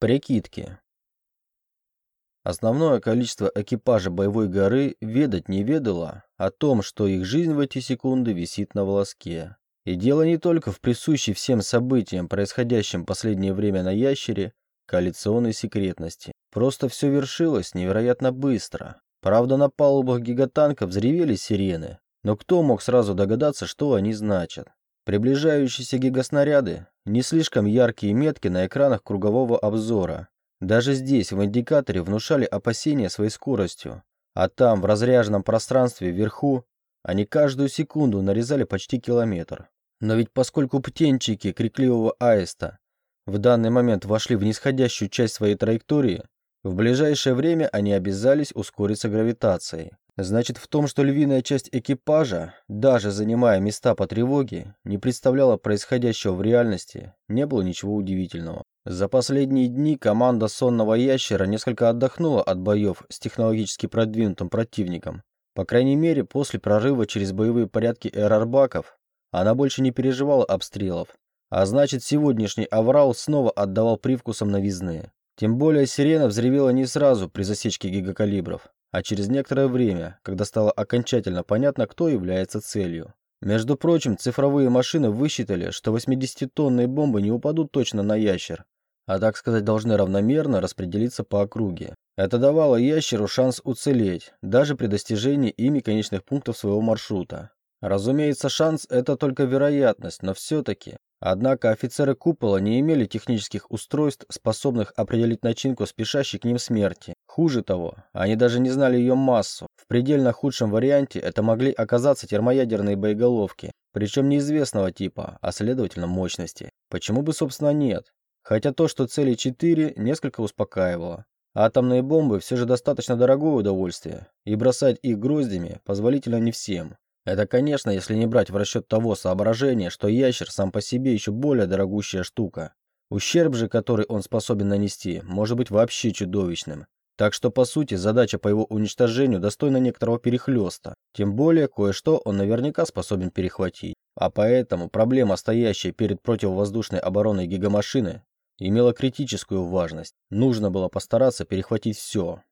Прикидки. Основное количество экипажа боевой горы ведать не ведало о том, что их жизнь в эти секунды висит на волоске. И дело не только в присущей всем событиям, происходящим последнее время на ящере, коалиционной секретности. Просто все вершилось невероятно быстро. Правда, на палубах гигатанка взревели сирены, но кто мог сразу догадаться, что они значат? Приближающиеся гигаснаряды не слишком яркие метки на экранах кругового обзора. Даже здесь, в индикаторе, внушали опасения своей скоростью. А там, в разряженном пространстве вверху, они каждую секунду нарезали почти километр. Но ведь поскольку птенчики крикливого аиста в данный момент вошли в нисходящую часть своей траектории, в ближайшее время они обязались ускориться гравитацией. Значит, в том, что львиная часть экипажа, даже занимая места по тревоге, не представляла происходящего в реальности, не было ничего удивительного. За последние дни команда сонного ящера несколько отдохнула от боев с технологически продвинутым противником. По крайней мере, после прорыва через боевые порядки эрарбаков, она больше не переживала обстрелов. А значит, сегодняшний аврал снова отдавал привкусом новизны. Тем более сирена взревела не сразу при засечке гигакалибров, а через некоторое время, когда стало окончательно понятно, кто является целью. Между прочим, цифровые машины высчитали, что 80-тонные бомбы не упадут точно на ящер, а так сказать должны равномерно распределиться по округе. Это давало ящеру шанс уцелеть, даже при достижении ими конечных пунктов своего маршрута. Разумеется, шанс – это только вероятность, но все-таки. Однако офицеры купола не имели технических устройств, способных определить начинку спешащей к ним смерти. Хуже того, они даже не знали ее массу. В предельно худшем варианте это могли оказаться термоядерные боеголовки, причем неизвестного типа, а следовательно мощности. Почему бы, собственно, нет? Хотя то, что цели 4, несколько успокаивало. Атомные бомбы все же достаточно дорогое удовольствие, и бросать их гроздями позволительно не всем. Это, конечно, если не брать в расчет того соображения, что ящер сам по себе еще более дорогущая штука. Ущерб же, который он способен нанести, может быть вообще чудовищным. Так что, по сути, задача по его уничтожению достойна некоторого перехлеста. Тем более, кое-что он наверняка способен перехватить. А поэтому проблема, стоящая перед противовоздушной обороной гигамашины, имела критическую важность. Нужно было постараться перехватить все,